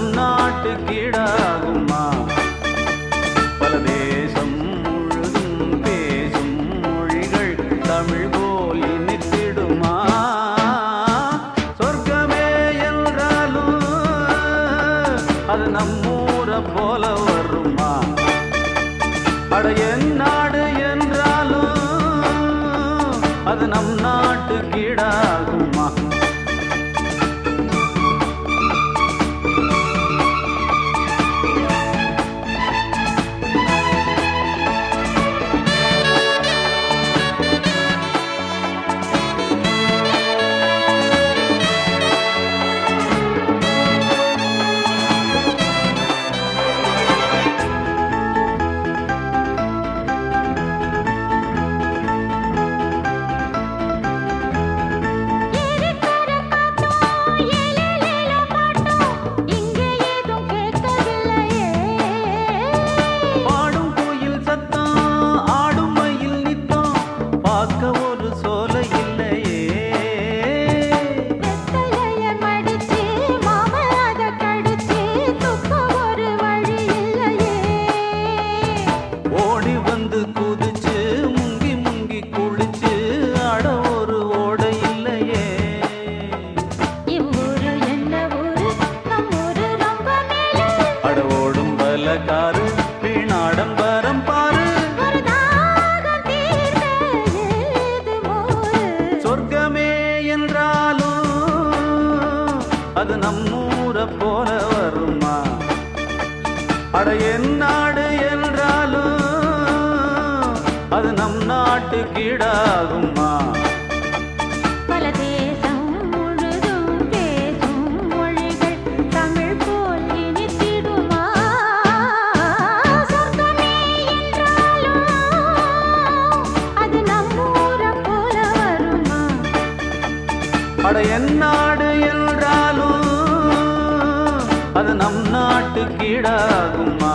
நம் நாட்டு கீடாகுமா பல தேசம் முழுதும் பேசும் மொழிகள் தமிழ் போல் இனித்திடுமா சொர்க்கமே என்றாலும் அது நம்மூரை போல வருமா? அட என் நாடு என்றாலும் அது நம் நாட்டு கீடா பணக்காரு வீணாடம்பரம் பாரு. சொர்க்கமே என்றாலும் அது நம்மூர போல வருமா? அட என் நாடு என்றாலும் அது நம் நாட்டு கீடாகுமா அட என் நாடு என்றாலும் அது நம் நாட்டுக்கிடாகுமா